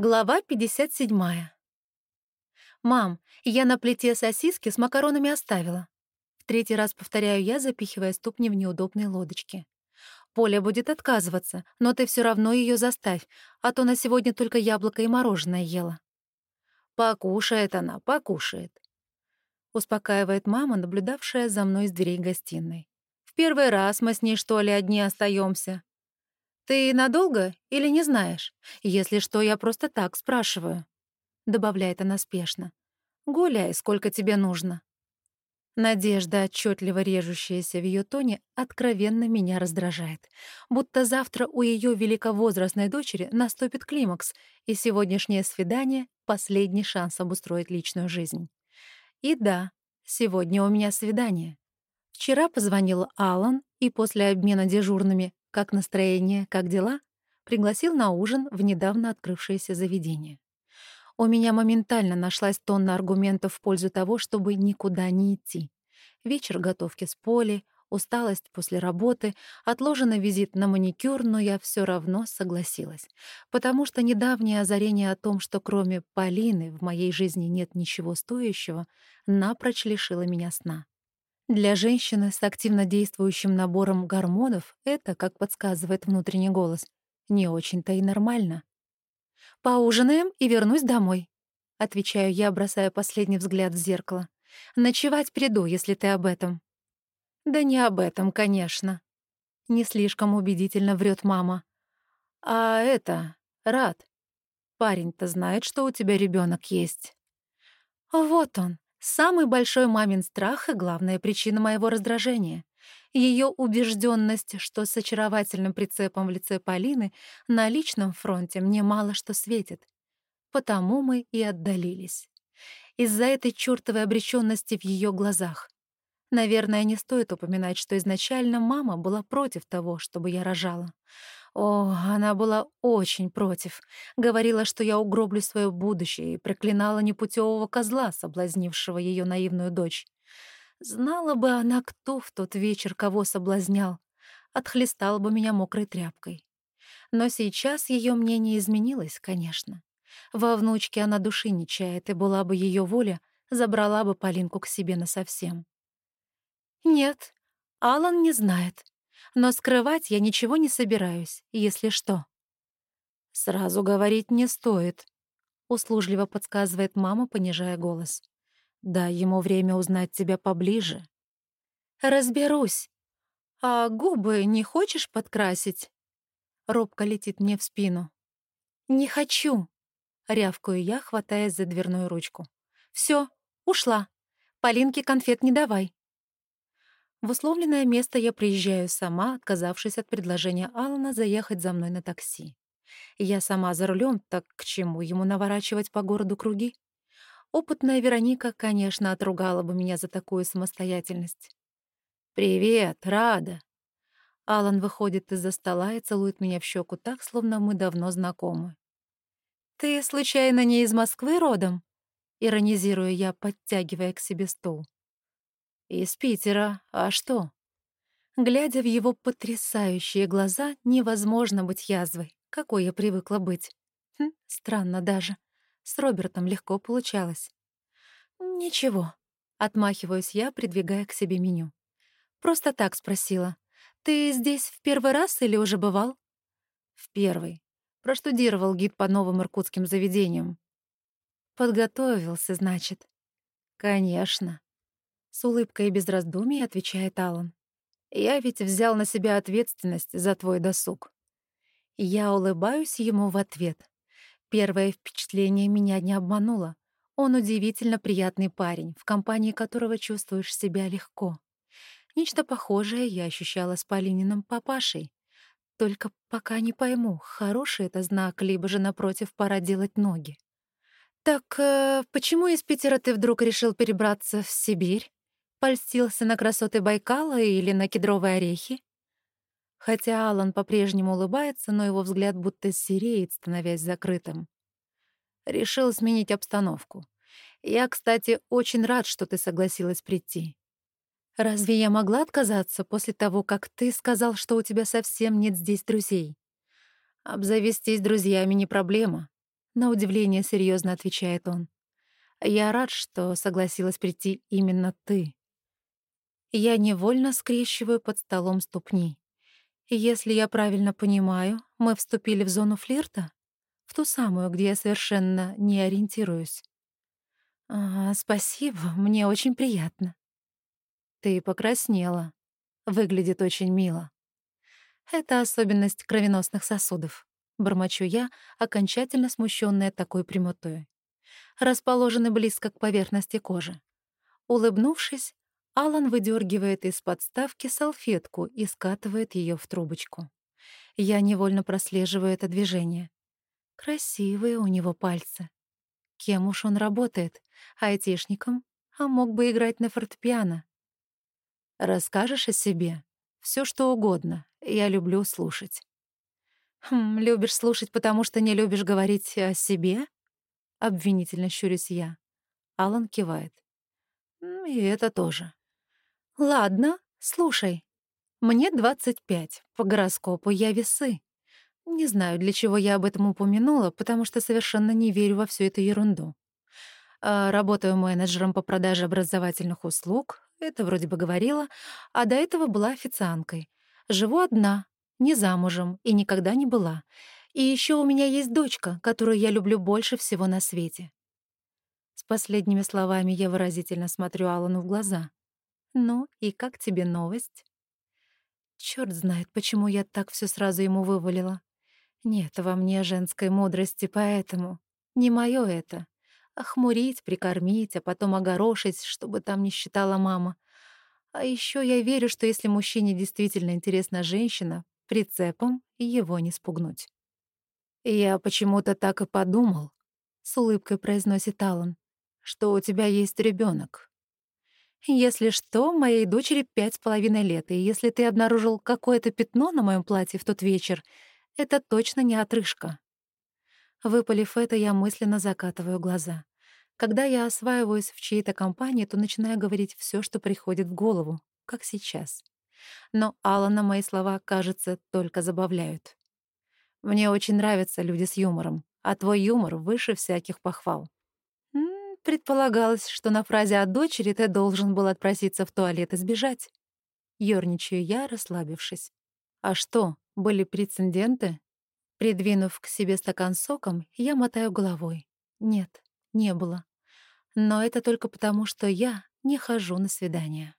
Глава 57. «Мам, я на плите сосиски с макаронами оставила». В третий раз повторяю я, запихивая ступни в неудобные лодочки. «Поля будет отказываться, но ты все равно ее заставь, а то на сегодня только яблоко и мороженое ела». «Покушает она, покушает», — успокаивает мама, наблюдавшая за мной из дверей гостиной. «В первый раз мы с ней, что ли, одни остаемся. «Ты надолго или не знаешь? Если что, я просто так спрашиваю», — добавляет она спешно. «Гуляй, сколько тебе нужно». Надежда, отчетливо режущаяся в ее тоне, откровенно меня раздражает. Будто завтра у ее великовозрастной дочери наступит климакс, и сегодняшнее свидание — последний шанс обустроить личную жизнь. И да, сегодня у меня свидание. Вчера позвонил Алан, и после обмена дежурными как настроение, как дела? Пригласил на ужин в недавно открывшееся заведение. У меня моментально нашлась тонна аргументов в пользу того, чтобы никуда не идти. Вечер готовки с Полей, усталость после работы, отложенный визит на маникюр, но я все равно согласилась, потому что недавнее озарение о том, что кроме Полины в моей жизни нет ничего стоящего, напрочь лишило меня сна. Для женщины с активно действующим набором гормонов это, как подсказывает внутренний голос, не очень-то и нормально. «Поужинаем и вернусь домой», — отвечаю я, бросая последний взгляд в зеркало. «Ночевать приду, если ты об этом». «Да не об этом, конечно», — не слишком убедительно врет мама. «А это, рад. Парень-то знает, что у тебя ребенок есть». «Вот он, Самый большой мамин страх и главная причина моего раздражения. Ее убежденность, что с очаровательным прицепом в лице Полины на личном фронте мне мало что светит. Потому мы и отдалились. Из-за этой чёртовой обречённости в ее глазах. Наверное, не стоит упоминать, что изначально мама была против того, чтобы я рожала. О, она была очень против. Говорила, что я угроблю свое будущее, и проклинала непутевого козла, соблазнившего ее наивную дочь. Знала бы она, кто в тот вечер кого соблазнял, отхлестала бы меня мокрой тряпкой. Но сейчас ее мнение изменилось, конечно. Во внучке она души не чает, и была бы ее воля, забрала бы Полинку к себе насовсем. Нет, Алан не знает, но скрывать я ничего не собираюсь, если что. «Сразу говорить не стоит», — услужливо подсказывает мама, понижая голос. «Дай ему время узнать тебя поближе». «Разберусь. А губы не хочешь подкрасить?» Робко летит мне в спину. «Не хочу», — рявкаю я, хватаясь за дверную ручку. Все, ушла. Полинке конфет не давай». В условленное место я приезжаю сама, отказавшись от предложения Алана заехать за мной на такси. Я сама за рулем, так к чему ему наворачивать по городу круги? Опытная Вероника, конечно, отругала бы меня за такую самостоятельность. «Привет, Рада!» Алан выходит из-за стола и целует меня в щеку так, словно мы давно знакомы. «Ты, случайно, не из Москвы родом?» Иронизирую я, подтягивая к себе стул. «Из Питера. А что?» Глядя в его потрясающие глаза, невозможно быть язвой, какой я привыкла быть. Хм, странно даже. С Робертом легко получалось. «Ничего», — отмахиваюсь я, придвигая к себе меню. «Просто так спросила. Ты здесь в первый раз или уже бывал?» «В первый. Проштудировал гид по новым иркутским заведениям». «Подготовился, значит?» «Конечно», с улыбкой и без раздумий отвечает Алан. «Я ведь взял на себя ответственность за твой досуг». Я улыбаюсь ему в ответ. Первое впечатление меня не обмануло. Он удивительно приятный парень, в компании которого чувствуешь себя легко. Нечто похожее я ощущала с Полининым папашей. Только пока не пойму, хороший это знак, либо же, напротив, пора делать ноги. «Так э, почему из Питера ты вдруг решил перебраться в Сибирь?» Польстился на красоты Байкала или на кедровые орехи? Хотя Алан по-прежнему улыбается, но его взгляд будто сереет, становясь закрытым. Решил сменить обстановку. Я, кстати, очень рад, что ты согласилась прийти. Разве я могла отказаться после того, как ты сказал, что у тебя совсем нет здесь друзей? Обзавестись друзьями не проблема. На удивление серьезно отвечает он. «Я рад, что согласилась прийти именно ты». Я невольно скрещиваю под столом ступни. Если я правильно понимаю, мы вступили в зону флирта? В ту самую, где я совершенно не ориентируюсь. А, спасибо, мне очень приятно. Ты покраснела. Выглядит очень мило. Это особенность кровеносных сосудов. Бормочу я, окончательно смущенная такой прямотой. Расположены близко к поверхности кожи. Улыбнувшись, Алан выдергивает из подставки салфетку и скатывает ее в трубочку. Я невольно прослеживаю это движение. Красивые у него пальцы. Кем уж он работает? Айтишником? А мог бы играть на фортепиано. Расскажешь о себе? Все что угодно. Я люблю слушать. Хм, любишь слушать, потому что не любишь говорить о себе? Обвинительно щурюсь я. Алан кивает. И это тоже. Ладно, слушай. Мне 25. По гороскопу я весы. Не знаю, для чего я об этом упомянула, потому что совершенно не верю во всю эту ерунду. А, работаю менеджером по продаже образовательных услуг, это вроде бы говорила, а до этого была официанткой. Живу одна, не замужем и никогда не была. И еще у меня есть дочка, которую я люблю больше всего на свете. С последними словами я выразительно смотрю Алану в глаза. «Ну, и как тебе новость?» Черт знает, почему я так все сразу ему вывалила. Нет во мне женской мудрости, поэтому не мое это. Охмурить, прикормить, а потом огорошить, чтобы там не считала мама. А еще я верю, что если мужчине действительно интересна женщина, прицепом его не спугнуть. «Я почему-то так и подумал», — с улыбкой произносит Алан, «что у тебя есть ребенок. Если что, моей дочери пять с половиной лет, и если ты обнаружил какое-то пятно на моем платье в тот вечер, это точно не отрыжка. Выпалив это, я мысленно закатываю глаза. Когда я осваиваюсь в чьей-то компании, то начинаю говорить все, что приходит в голову, как сейчас. Но Алана мои слова, кажется, только забавляют. Мне очень нравятся люди с юмором, а твой юмор выше всяких похвал. Предполагалось, что на фразе о дочери ты должен был отпроситься в туалет и сбежать. Ёрничаю я, расслабившись. А что, были прецеденты? Придвинув к себе стакан соком, я мотаю головой. Нет, не было. Но это только потому, что я не хожу на свидания.